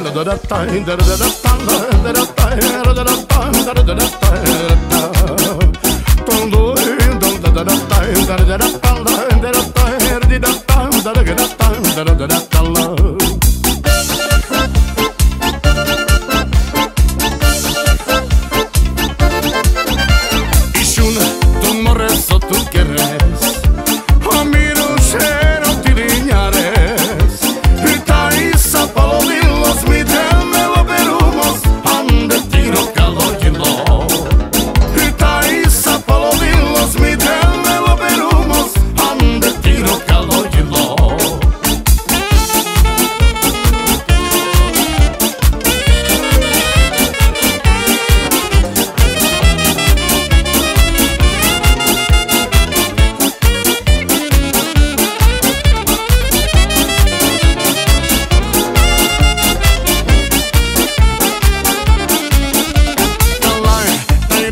La da da da da